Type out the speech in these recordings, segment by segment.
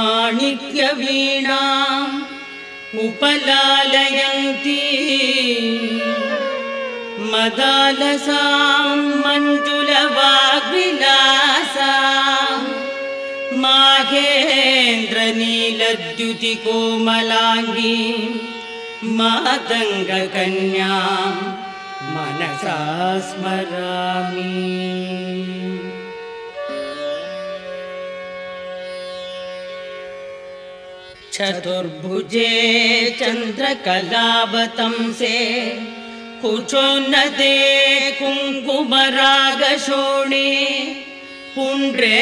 माणिक्यवीणाम् उपलालयन्ती। मदालसां मञ्जुलवाग्विलासा माहेन्द्रनीलद्युतिकोमलाङ्गी मातङ्गकन्या मनसा स्मरामि चतुर्भुजे चन्द्रकलावतंसे कुचोन्नते पुण्ड्रे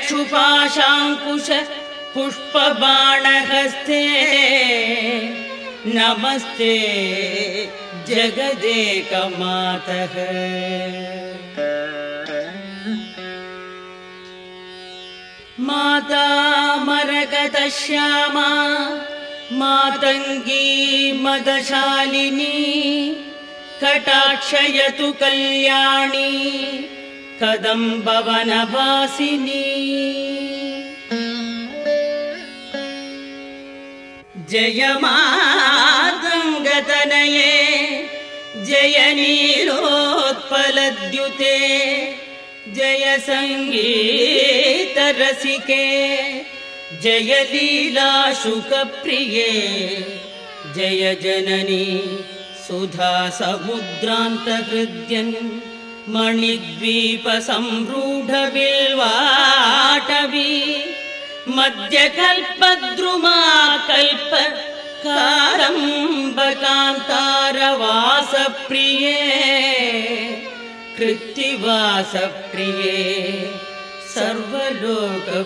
क्षुपाशाङ्कुश पुष्पबाणहस्ते। नमस्ते जगदेकमातः माता मरगतश्यामा मातङ्गी मदशालिनी कटाक्षयतु कल्याणी कदम्बवनवासिनी। जय मातङ्गतनये जय नीलोत्पलद्युते जय सङ्गीतरसिके जय लीलाशुकप्रिये जय जननी सुधा समुद्रान्तहृद्यन् मणिद्वीपसंरूढबिल्वाटवी मध्यकल्पद्रुमा कल्प कारम्बकान्तारवासप्रिये कृत्तिवासप्रिये सर्वलोकप्रिये।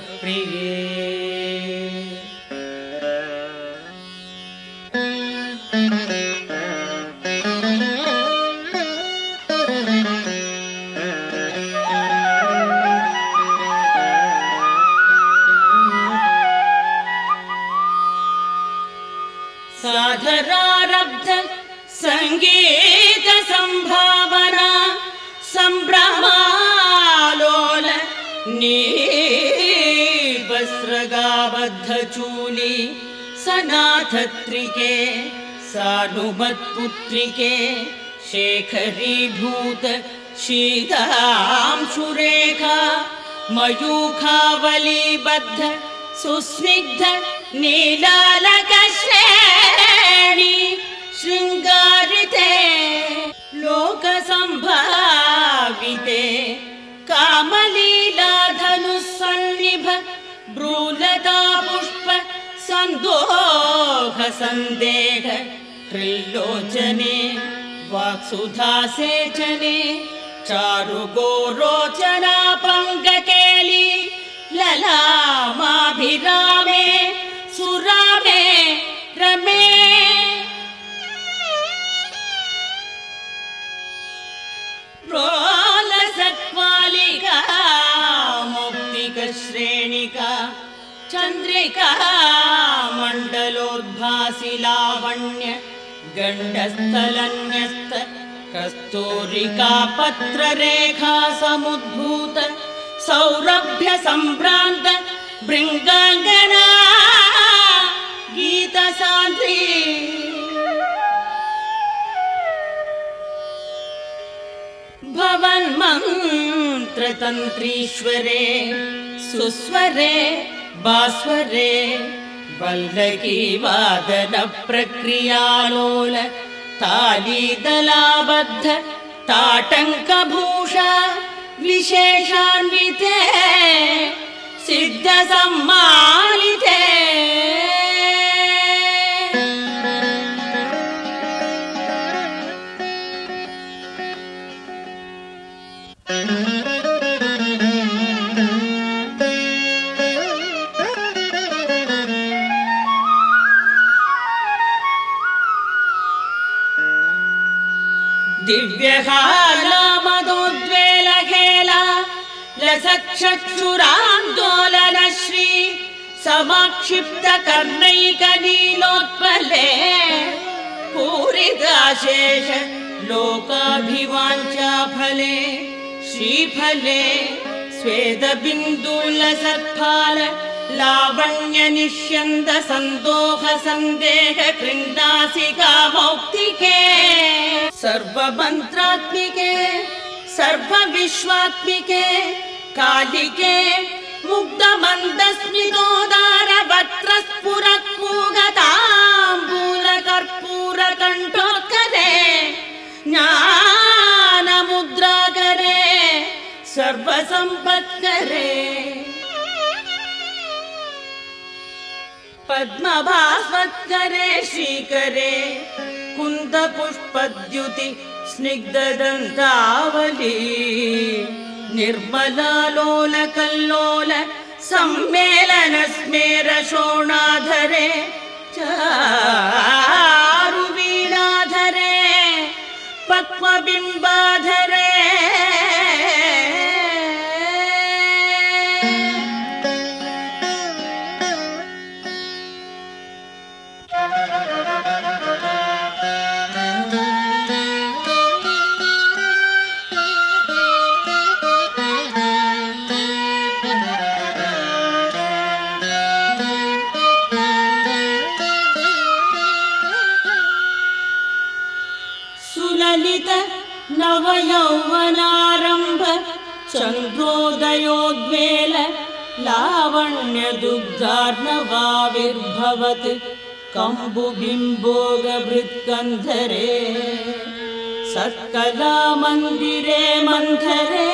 साधरारब्ध सङ्गीतसम्भावना सम्भ्रमालोल नीवस्रगाबद्धचूली सनाथत्रिके सानुमत्पुत्रिके शेखरीभूत शीतांशुरेखा मयूखावलीबद्ध सुस्निग्ध नीलालकश्रेणी शृङ्गारिते सन्दोह सन्देह हृल्लोचने वाक्सुधासेचने चारुगोरोचना पङ्ककेली ललामाभिरामे सुरामे रमे। प्रोलसत्वालिका मुक्तिकश्रेणिका चन्द्रिका मण्डलोद्भासि लावण्य गण्डस्थलन्यस्त कस्तूरिका पत्ररेखा समुद्भूत सौरभ्य सम्भ्रान्त भृङ्गाङ्गना गीतसान्द्री भवन्मन्त्रतन्त्रीश्वरे सुस्वरे भास्वरे वल्लकी वादनप्रक्रियालोल तालीदलाबद्ध ताटङ्कभूषा विशेषान्विते सिद्धसम्मानिते दिव्यहालामदोद्वेलखेला लसक्षुरान्दोलनश्री समाक्षिप्तकर्णैकनीलोत्पले पूरिताशेष लोकाभिवाञ्छाफले श्रीफले स्वेदबिन्दुलसत्फाल लावण्य निष्यन्द सन्दोह सन्देह मौक्तिके सर्वमन्त्रात्मिके सर्वविश्वात्मिके कालिके मुग्धमन्दस्मितोदार वक्त्र स्फुरत्पूगताम्बूल कर्पूर सर्वसम्पत्करे पद्मभास्वत्करे श्रीकरे कुन्दपुष्पद्युति स्निग्धदन्तावली निर्मलालोल कल्लोल सम्मेलन स्मेर शोणाधरे चारुवीणाधरे पक्वबिम्बाधरे लावण्यदुग्धार्णवाविर्भवत् कम्बुबिम्बोगभृत्कन्धरे सत्कलामन्दिरे मन्थरे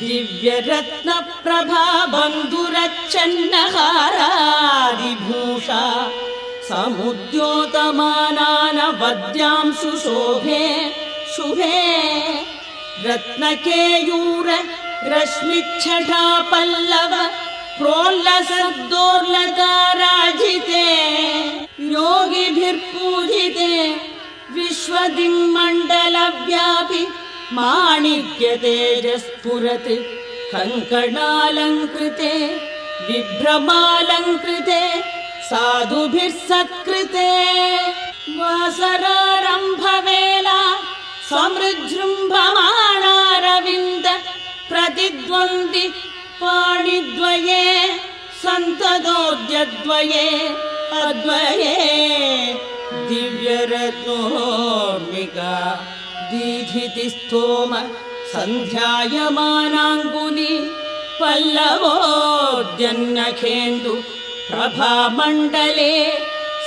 दिव्यरत्नप्रभा बन्धुरच्छन्नहारादिभूषा समुद्योतमानानवद्यांशु शोभे शुभे। रत्नकेयूर रश्मिच्छठा पल्लव प्रोल्लसद्दोर्लकाराजिते योगिभिर्पूजिते विश्वदिङ्मण्डलव्यापि माणिक्यतेजस्फुरत् कङ्कणालङ्कृते विभ्रमालङ्कृते साधुभिः सत्कृते। वासरारम्भवेला समृजृम्भमाणारविन्द प्रतिद्वन्द्वि पाणिद्वये सन्ततोद्यद्वये अद्वये दिव्यरत्नोर्मिका दीधितिस्तोम सन्ध्यायमानाङ्गुली पल्लवोद्यन्नखेन्दु प्रभामण्डले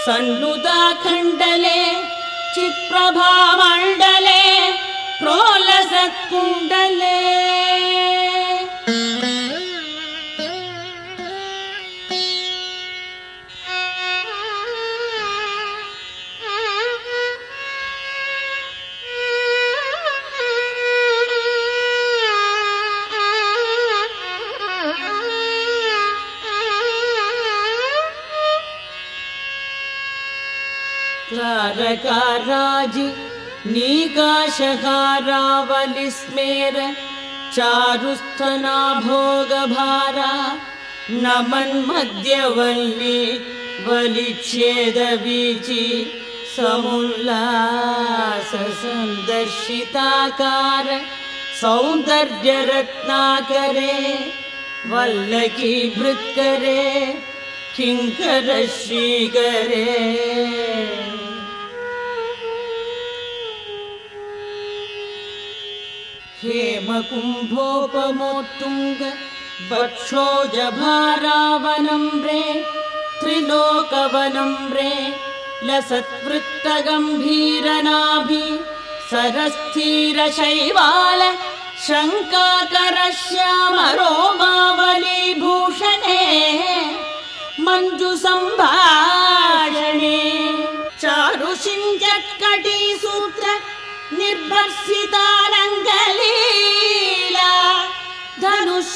सन्नुदाखण्डले चित्प्रभामण्डले प्रोलसत्कुण्डले तारकाराजि नीकाशहारावलिस्मेर चारुस्थना भोगभारा नमन्मध्यवल्ली वलिच्छेदवीचि समुल्लास सन्दर्शिताकार सौन्दर्यरत्नाकरे वल्लकी भृत्करे किङ्कर श्रीकरे हेमकुम्भोपमोत्तुङ्ग वक्षोजभारावनम्रे त्रिलोकवनम्रे लसत्वृत्तगम्भीरनाभि सरस्थिरशैवाल शङ्काकर श्यामरोमावलीभूषणे मञ्जुसम्भाषणे चारुषिञ्जत्कटीसूत्र निर्भर्सितारङ्गलीला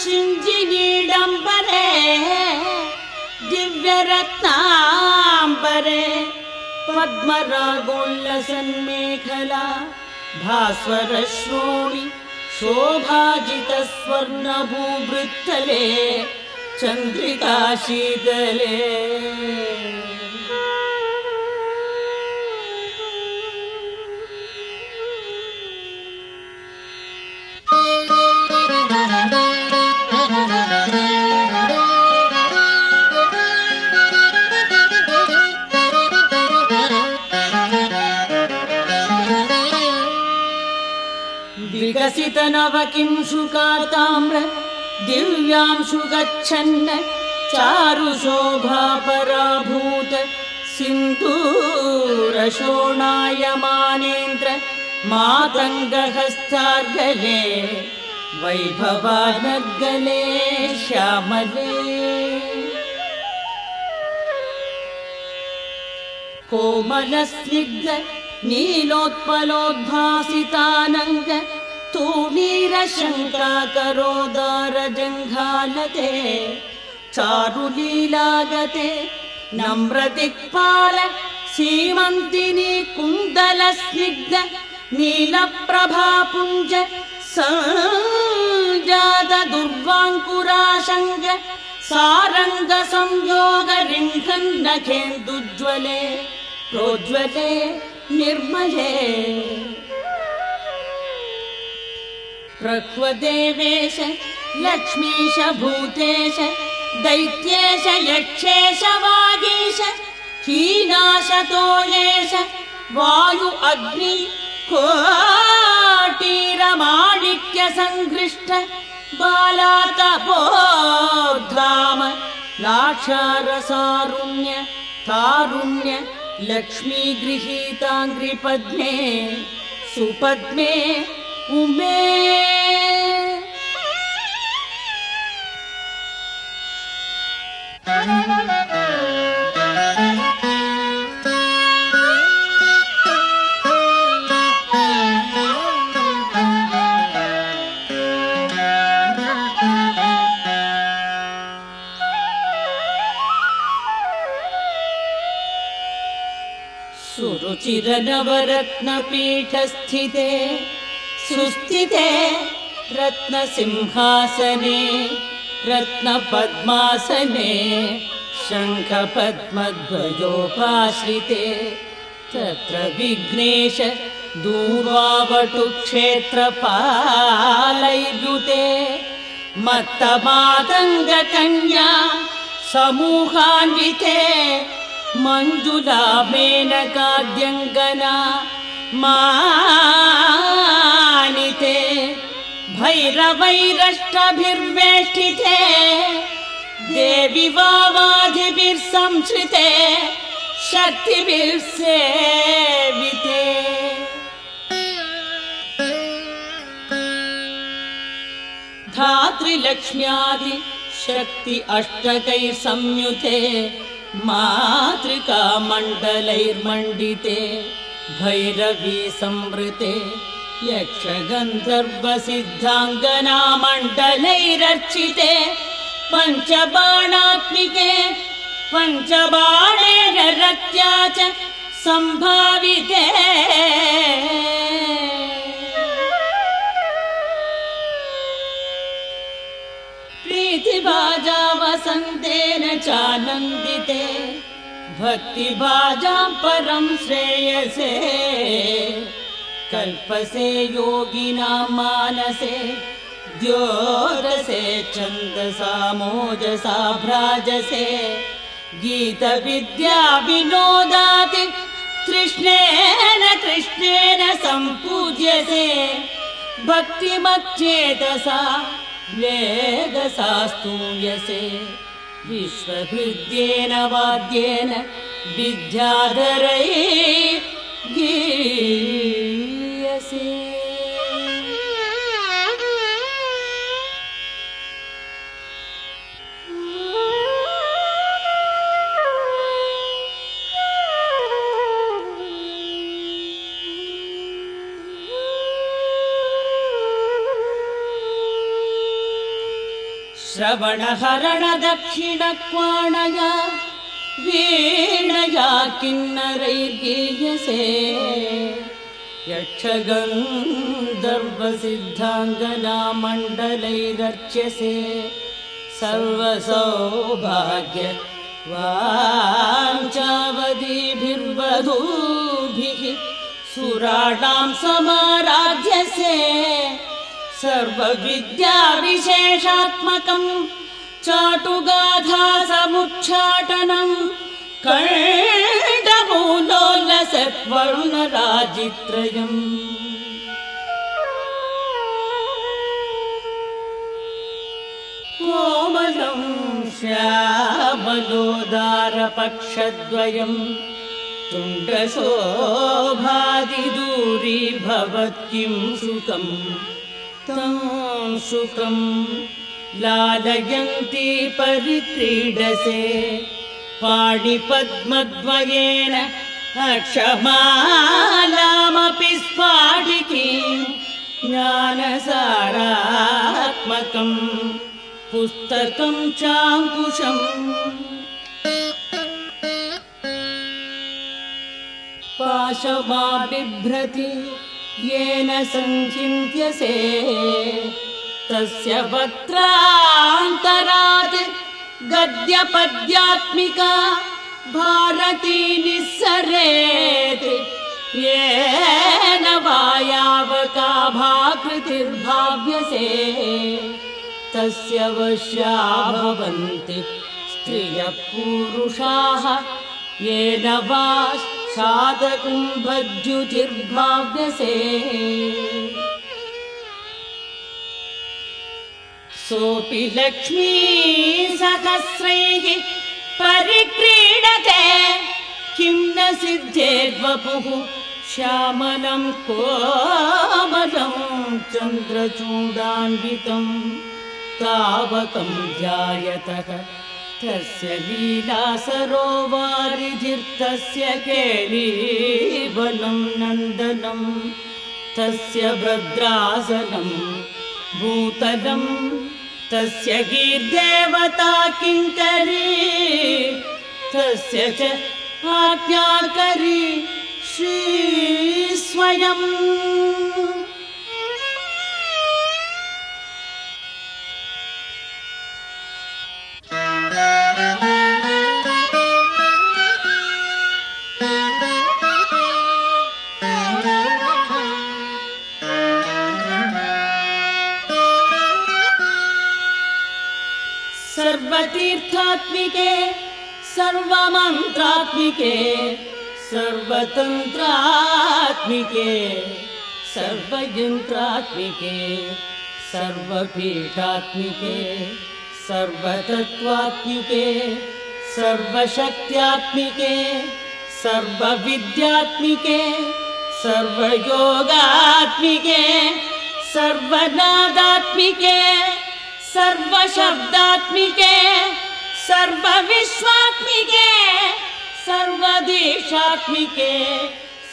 धनुषिञ्जिनीडम्बरे दिव्यरत्नाम्बरे पद्मरागोल्लसन्मेखला भास्वरश्रोणि शोभाजितस्वर्णभूवृत्तले चन्द्रिकाशीतले विलसितनव किं शुकाताम्र दिव्यांशु गच्छन् चारु शोभापराभूत सिन्दूरशोणायमानेन्द्र मातङ्गहस्तार्गले वैभवानर्गले श्यामले। कोमलस्निग्ध नीलोत्पलोद्भासितानङ्ग तूणीरशङ्काकरोदारजङ्घालते चारुलीलागते नम्रदिक्पाल सीमन्तिनी कुन्दलस्निग्ध नीलप्रभापुञ्ज सञ्जात दुर्वाङ्कुराशङ्ग सारङ्ग संयोग रिङ्घन्नखेन्दुज्ज्वले प्रोज्वले निर्मले। प्रह्वदेवेश लक्ष्मीश भूतेश दैत्येश यक्षेश वागीश हीनाशतोयेश वायु अग्नि कोटीरमाणिक्य सङ्घृष्ट बालातपोधाम लाक्षारसारुण्य तारुण्य लक्ष्मी गृहीताङ्घ्रिपद्मे सुपद्मे उमे सुरुचिरनवरत्नपीठस्थिते सुस्थिते रत्नसिंहासने रत्नपद्मासने शङ्खपद्मध्वजोपाश्रिते। तत्र विघ्नेश दूर्वावटुक्षेत्रपालैर्युते मत्तमातङ्गकन्या समूहान्विते मञ्जुला मेनकाद्यङ्गना मानिते भैरवैरष्टभिर्वेष्टिते देवि वावाधिभिर्संश्रिते शक्तिभिर्सेविते धातृलक्ष्म्यादि शक्ति अष्टकैः संयुते मातृका मण्डलैर्मण्डिते भैरवी संवृते यक्षगन्धर्वसिद्धाङ्गना मण्डलैरर्चिते पञ्चबाणात्मिके पञ्चबाणेन रत्या च सम्भाविते प्रीतिभाजा वसन्तेन चानन्दिते। भक्तिभाजां परं श्रेयसे। कल्पसे योगिनां मानसे। द्योतसे छन्दसा मोजसा भ्राजसे। गीतविद्या विनोदाति तृष्णेन कृष्णेन सम्पूज्यसे। भक्तिमच्चेतसा वेदसा स्तूयसे विश्वहृद्येन वाद्येन विद्याधरै गीयसे श्रवणहरण दक्षिणक्वाणया वीणया किन्नरैर्गीयसे यक्षगन्धर्वसिद्धाङ्गना मण्डलैरर्च्यसे सर्वसौभाग्य वाञ्चावधिभिर्वधूभिः सुराणां समाराध्यसे सर्वविद्याविशेषात्मकं चाटुगाधा समुक्षाटनं केदमूलोलसत्वरुणराजित्रयम् कोमलं श्यामलोदारपक्षद्वयं किं सुखम्। सुखम् लालयन्ती परिक्रीडसे। पाणिपद्मद्वयेन अक्षमालामपि स्फाटिकीम् ज्ञानसारात्मकम् पुस्तकम् चाङ्कुशम्। पाशमा बिभ्रति येन सञ्चिन्त्यसे। तस्य वक्त्रान्तरात् गद्यपद्यात्मिका भारती निःसरेत्। येन वायावका भाकृतिर्भाव्यसे तस्य वश्या भवन्ति स्त्रियः पूरुषाः येन वा शातकुम्भद्युतिर्भाव्यसे सोऽपि लक्ष्मी सहस्रैः परिक्रीडते। किं न सिद्धेद्वपुः श्यामलं कोमलं चन्द्रचूडान्वितम् तावकं ध्यायतः तस्य लीला सरोवारिधिर्तस्य केलीवनं नन्दनं तस्य भद्रासनं भूतलं तस्य गीर्देवता किङ्करी तस्य च आज्ञाकरी श्री सर्वतीर्थात्मिके सर्वमन्त्रात्मिके सर्वतन्त्रात्मिके सर्वयन्त्रात्मिके सर्वपीठात्मिके सर्वतत्त्वात्मिके सर्वशक्त्यात्मिके सर्वविद्यात्मिके सर्वयोगात्मिके सर्वनादात्मिके सर्वशब्दात्मिके सर्वविश्वात्मिके सर्वदेशात्मिके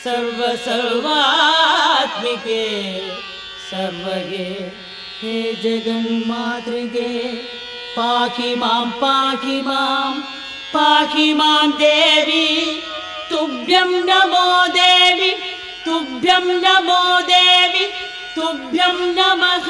सर्वसर्वात्मिके सर्वगे हे जगन्मातृगे पाहि मां पाहि मां पाहि मां देवी तुभ्यं नमो देवि तुभ्यं नमो देवि तुभ्यं नमः